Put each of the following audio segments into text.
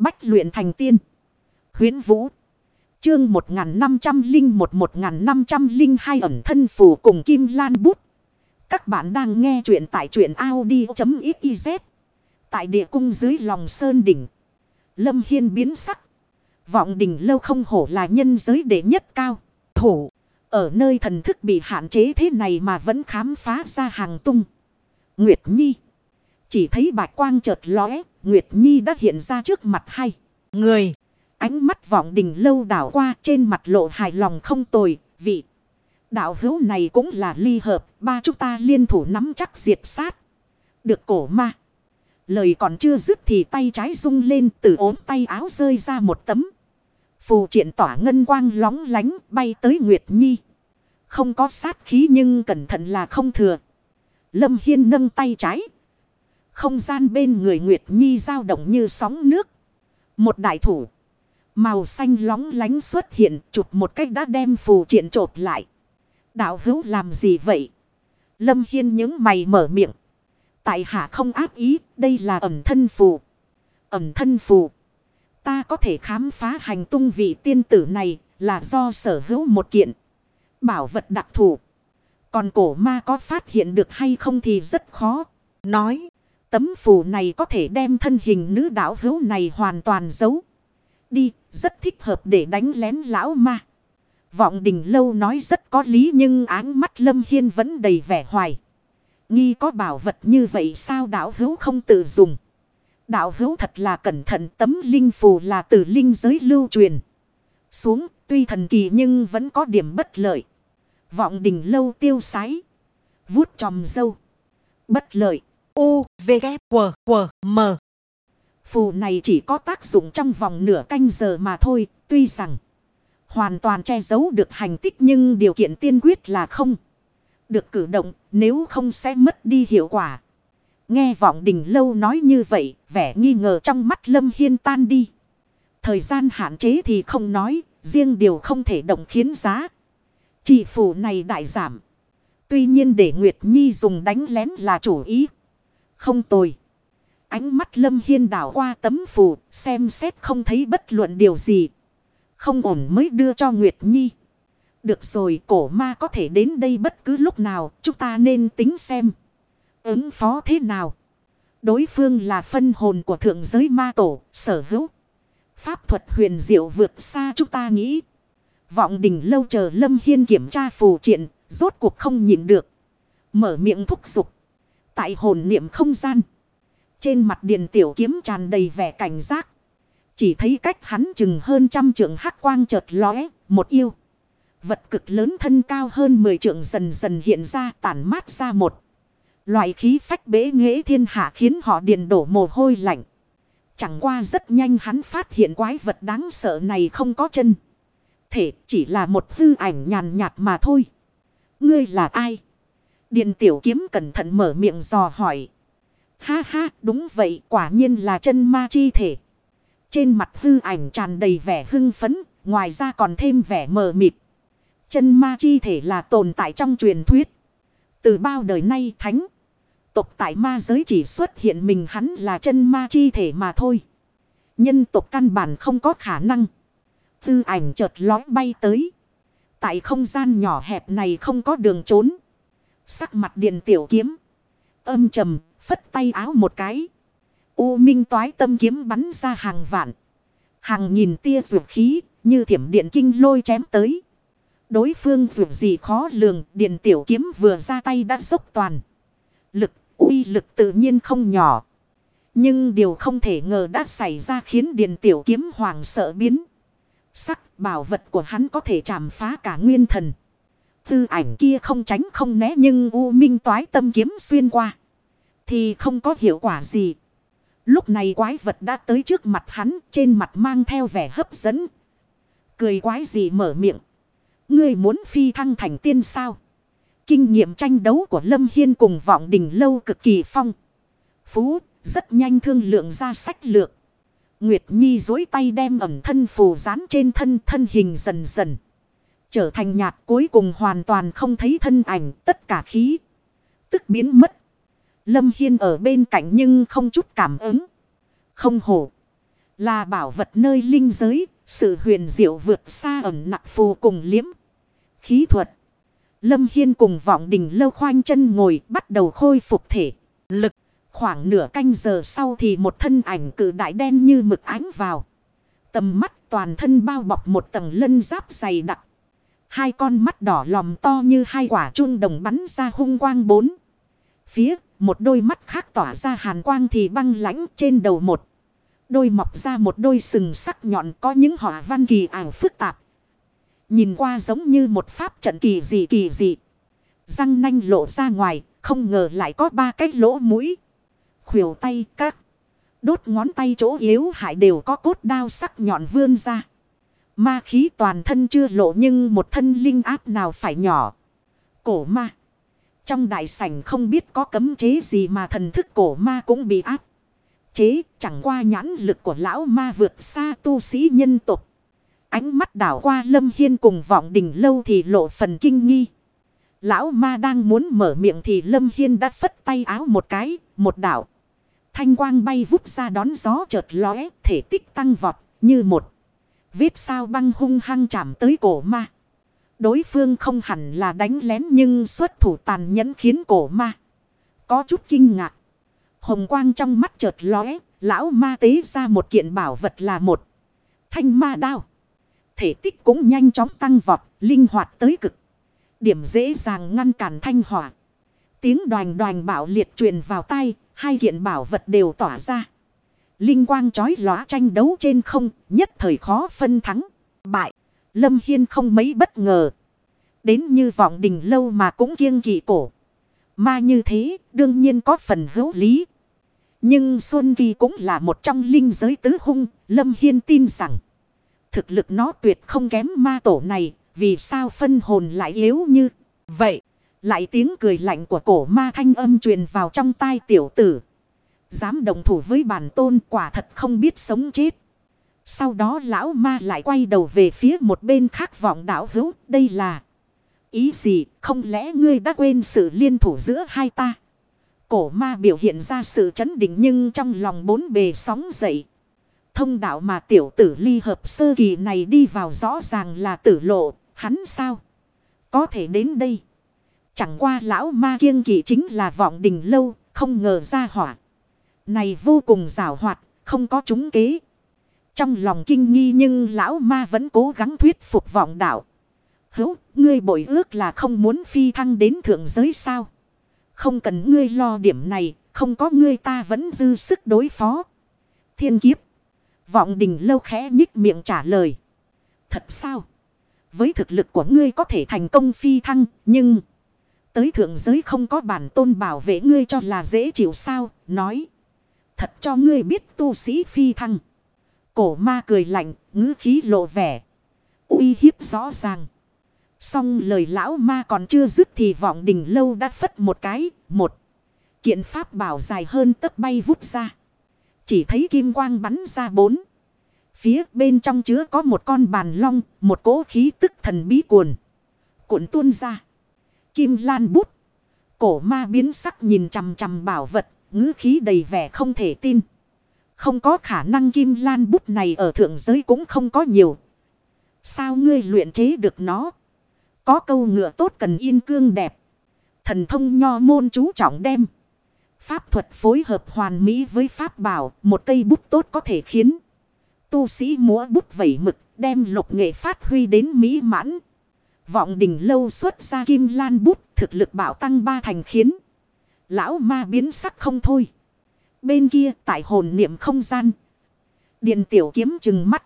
Bách luyện thành tiên. Huyến Vũ. Chương 1501-1502 ẩn thân phù cùng Kim Lan Bút. Các bạn đang nghe truyện tại truyện Audi.xyz. Tại địa cung dưới lòng sơn đỉnh. Lâm Hiên biến sắc. Vọng đỉnh lâu không hổ là nhân giới đệ nhất cao. Thủ. Ở nơi thần thức bị hạn chế thế này mà vẫn khám phá ra hàng tung. Nguyệt Nhi. Chỉ thấy bạch quang chợt lóe. Nguyệt Nhi đã hiện ra trước mặt hai. Người. Ánh mắt vọng đình lâu đảo qua, trên mặt lộ hài lòng không tồi. Vị. Đạo hữu này cũng là ly hợp. Ba chúng ta liên thủ nắm chắc diệt sát. Được cổ ma. Lời còn chưa dứt thì tay trái rung lên, từ ốm tay áo rơi ra một tấm. Phù triện tỏa ngân quang lóng lánh, bay tới Nguyệt Nhi. Không có sát khí nhưng cẩn thận là không thừa. Lâm Hiên nâng tay trái. Không gian bên người Nguyệt Nhi dao động như sóng nước. Một đại thủ. Màu xanh lóng lánh xuất hiện chụp một cách đã đem phù triện trột lại. Đạo hữu làm gì vậy? Lâm Hiên những mày mở miệng. Tại hạ không áp ý, đây là ẩm thân phù. Ẩm thân phù. Ta có thể khám phá hành tung vị tiên tử này là do sở hữu một kiện. Bảo vật đặc thù. Còn cổ ma có phát hiện được hay không thì rất khó. Nói, tấm phù này có thể đem thân hình nữ đảo hữu này hoàn toàn giấu. Đi, rất thích hợp để đánh lén lão ma. Vọng đình lâu nói rất có lý nhưng áng mắt Lâm Hiên vẫn đầy vẻ hoài. Nghi có bảo vật như vậy sao đảo hữu không tự dùng. Đạo hữu thật là cẩn thận tấm linh phù là từ linh giới lưu truyền. Xuống tuy thần kỳ nhưng vẫn có điểm bất lợi. Vọng đình lâu tiêu sái. Vút tròm dâu. Bất lợi. U, V, K, W, W, M. Phù này chỉ có tác dụng trong vòng nửa canh giờ mà thôi. Tuy rằng hoàn toàn che giấu được hành tích nhưng điều kiện tiên quyết là không. Được cử động nếu không sẽ mất đi hiệu quả. Nghe vọng đình lâu nói như vậy, vẻ nghi ngờ trong mắt Lâm Hiên tan đi. Thời gian hạn chế thì không nói, riêng điều không thể động khiến giá. Chỉ phủ này đại giảm. Tuy nhiên để Nguyệt Nhi dùng đánh lén là chủ ý. Không tồi. Ánh mắt Lâm Hiên đảo qua tấm phù, xem xét không thấy bất luận điều gì. Không ổn mới đưa cho Nguyệt Nhi. Được rồi, cổ ma có thể đến đây bất cứ lúc nào, chúng ta nên tính xem. Ứng phó thế nào? Đối phương là phân hồn của thượng giới ma tổ, sở hữu. Pháp thuật huyền diệu vượt xa chúng ta nghĩ. Vọng đỉnh lâu chờ Lâm Hiên kiểm tra phù triện, rốt cuộc không nhịn được. Mở miệng thúc giục. Tại hồn niệm không gian. Trên mặt điền tiểu kiếm tràn đầy vẻ cảnh giác. Chỉ thấy cách hắn chừng hơn trăm trượng hắc quang chợt lóe, một yêu. Vật cực lớn thân cao hơn 10 trượng dần dần hiện ra tản mát ra một. Loại khí phách bế nghệ thiên hạ khiến họ điền đổ mồ hôi lạnh. Chẳng qua rất nhanh hắn phát hiện quái vật đáng sợ này không có chân. Thể chỉ là một hư ảnh nhàn nhạt mà thôi. Ngươi là ai? Điền tiểu kiếm cẩn thận mở miệng dò hỏi. Ha ha, đúng vậy, quả nhiên là chân ma chi thể. Trên mặt hư ảnh tràn đầy vẻ hưng phấn. Ngoài ra còn thêm vẻ mờ mịt. Chân ma chi thể là tồn tại trong truyền thuyết. Từ bao đời nay thánh. Tộc tại ma giới chỉ xuất hiện mình hắn là chân ma chi thể mà thôi. Nhân tộc căn bản không có khả năng. Tư ảnh chợt lói bay tới. Tại không gian nhỏ hẹp này không có đường trốn. Sắc mặt điện tiểu kiếm. Âm trầm, phất tay áo một cái. U minh toái tâm kiếm bắn ra hàng vạn. Hàng nghìn tia rượu khí, như thiểm điện kinh lôi chém tới. Đối phương dù gì khó lường, điện tiểu kiếm vừa ra tay đã dốc toàn. Lực, uy lực tự nhiên không nhỏ. Nhưng điều không thể ngờ đã xảy ra khiến điện tiểu kiếm hoàng sợ biến. Sắc bảo vật của hắn có thể chạm phá cả nguyên thần. Tư ảnh kia không tránh không né nhưng U Minh toái tâm kiếm xuyên qua. Thì không có hiệu quả gì. Lúc này quái vật đã tới trước mặt hắn trên mặt mang theo vẻ hấp dẫn. Cười quái gì mở miệng. Ngươi muốn phi thăng thành tiên sao? Kinh nghiệm tranh đấu của Lâm Hiên cùng vọng đình lâu cực kỳ phong. Phú, rất nhanh thương lượng ra sách lược. Nguyệt Nhi dối tay đem ẩm thân phù dán trên thân thân hình dần dần. Trở thành nhạt cuối cùng hoàn toàn không thấy thân ảnh tất cả khí. Tức biến mất. Lâm Hiên ở bên cạnh nhưng không chút cảm ứng. Không hổ. Là bảo vật nơi linh giới, sự huyền diệu vượt xa ẩn nặng phù cùng liếm. Khí thuật. Lâm Hiên cùng vọng đình lâu khoanh chân ngồi bắt đầu khôi phục thể. Lực. Khoảng nửa canh giờ sau thì một thân ảnh cự đại đen như mực ánh vào. Tầm mắt toàn thân bao bọc một tầng lân giáp dày đặc. Hai con mắt đỏ lòm to như hai quả chuông đồng bắn ra hung quang bốn. Phía, một đôi mắt khác tỏa ra hàn quang thì băng lãnh trên đầu một. Đôi mọc ra một đôi sừng sắc nhọn có những họa văn kỳ ảo phức tạp. Nhìn qua giống như một pháp trận kỳ dị kỳ dị. Răng nanh lộ ra ngoài, không ngờ lại có ba cái lỗ mũi. Khuỷu tay các. Đốt ngón tay chỗ yếu hại đều có cốt đao sắc nhọn vươn ra. Ma khí toàn thân chưa lộ nhưng một thân linh áp nào phải nhỏ. Cổ ma. Trong đại sảnh không biết có cấm chế gì mà thần thức cổ ma cũng bị áp. Chế chẳng qua nhãn lực của lão ma vượt xa tu sĩ nhân tục. Ánh mắt đảo qua lâm hiên cùng vọng đỉnh lâu thì lộ phần kinh nghi. Lão ma đang muốn mở miệng thì lâm hiên đã phất tay áo một cái, một đảo. Thanh quang bay vút ra đón gió chợt lóe, thể tích tăng vọt như một. Vết sao băng hung hăng chạm tới cổ ma. Đối phương không hẳn là đánh lén nhưng xuất thủ tàn nhẫn khiến cổ ma. Có chút kinh ngạc. Hồng quang trong mắt chợt lóe, lão ma tế ra một kiện bảo vật là một thanh ma đao. Thể tích cũng nhanh chóng tăng vọt, linh hoạt tới cực. Điểm dễ dàng ngăn cản thanh hỏa. Tiếng đoàn đoàn bảo liệt truyền vào tay, hai kiện bảo vật đều tỏa ra. Linh quang chói lóa tranh đấu trên không, nhất thời khó phân thắng. Bại, Lâm Hiên không mấy bất ngờ. Đến như vọng đình lâu mà cũng kiêng kỵ cổ. Mà như thế, đương nhiên có phần hữu lý. Nhưng Xuân Kỳ cũng là một trong linh giới tứ hung, Lâm Hiên tin rằng. Thực lực nó tuyệt không kém ma tổ này, vì sao phân hồn lại yếu như vậy. Lại tiếng cười lạnh của cổ ma thanh âm truyền vào trong tai tiểu tử. Dám đồng thủ với bản tôn quả thật không biết sống chết. Sau đó lão ma lại quay đầu về phía một bên khác vọng đảo hữu. Đây là ý gì không lẽ ngươi đã quên sự liên thủ giữa hai ta. Cổ ma biểu hiện ra sự chấn định nhưng trong lòng bốn bề sóng dậy. Thông đạo mà tiểu tử ly hợp sơ kỳ này đi vào rõ ràng là tử lộ. Hắn sao? Có thể đến đây. Chẳng qua lão ma kiêng kỵ chính là vọng đình lâu. Không ngờ ra hỏa. Này vô cùng rào hoạt. Không có trúng kế. Trong lòng kinh nghi nhưng lão ma vẫn cố gắng thuyết phục vọng đạo. Hữu, ngươi bội ước là không muốn phi thăng đến thượng giới sao? Không cần ngươi lo điểm này, không có ngươi ta vẫn dư sức đối phó. Thiên kiếp. Vọng đình lâu khẽ nhích miệng trả lời. Thật sao? Với thực lực của ngươi có thể thành công phi thăng, nhưng... Tới thượng giới không có bản tôn bảo vệ ngươi cho là dễ chịu sao, nói. Thật cho ngươi biết tu sĩ phi thăng. Cổ ma cười lạnh, ngữ khí lộ vẻ. uy hiếp rõ ràng. Xong lời lão ma còn chưa dứt thì vọng đình lâu đã phất một cái, một. Kiện pháp bảo dài hơn tấc bay vút ra. Chỉ thấy kim quang bắn ra bốn. Phía bên trong chứa có một con bàn long, một cỗ khí tức thần bí cuồn. Cuộn tuôn ra. Kim lan bút. Cổ ma biến sắc nhìn chằm chằm bảo vật, ngữ khí đầy vẻ không thể tin. Không có khả năng kim lan bút này ở thượng giới cũng không có nhiều. Sao ngươi luyện chế được nó? Có câu ngựa tốt cần yên cương đẹp. Thần thông nho môn chú trọng đem. Pháp thuật phối hợp hoàn mỹ với pháp bảo. Một cây bút tốt có thể khiến tu sĩ múa bút vẩy mực. Đem lục nghệ phát huy đến mỹ mãn. Vọng đỉnh lâu xuất ra kim lan bút. Thực lực bảo tăng ba thành khiến. Lão ma biến sắc không thôi. Bên kia tại hồn niệm không gian. Điền tiểu kiếm chừng mắt.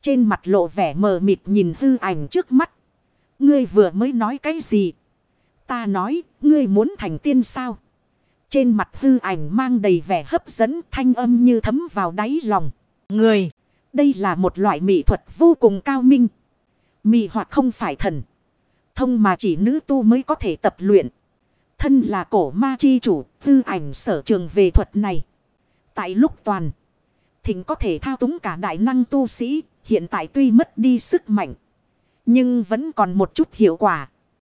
Trên mặt lộ vẻ mờ mịt nhìn hư ảnh trước mắt. Ngươi vừa mới nói cái gì? Ta nói, ngươi muốn thành tiên sao? Trên mặt hư ảnh mang đầy vẻ hấp dẫn thanh âm như thấm vào đáy lòng. Người, đây là một loại mỹ thuật vô cùng cao minh. Mỹ hoặc không phải thần. Thông mà chỉ nữ tu mới có thể tập luyện. Thân là cổ ma chi chủ, hư ảnh sở trường về thuật này. Tại lúc toàn, thỉnh có thể thao túng cả đại năng tu sĩ, hiện tại tuy mất đi sức mạnh. Nhưng vẫn còn một chút hiệu quả.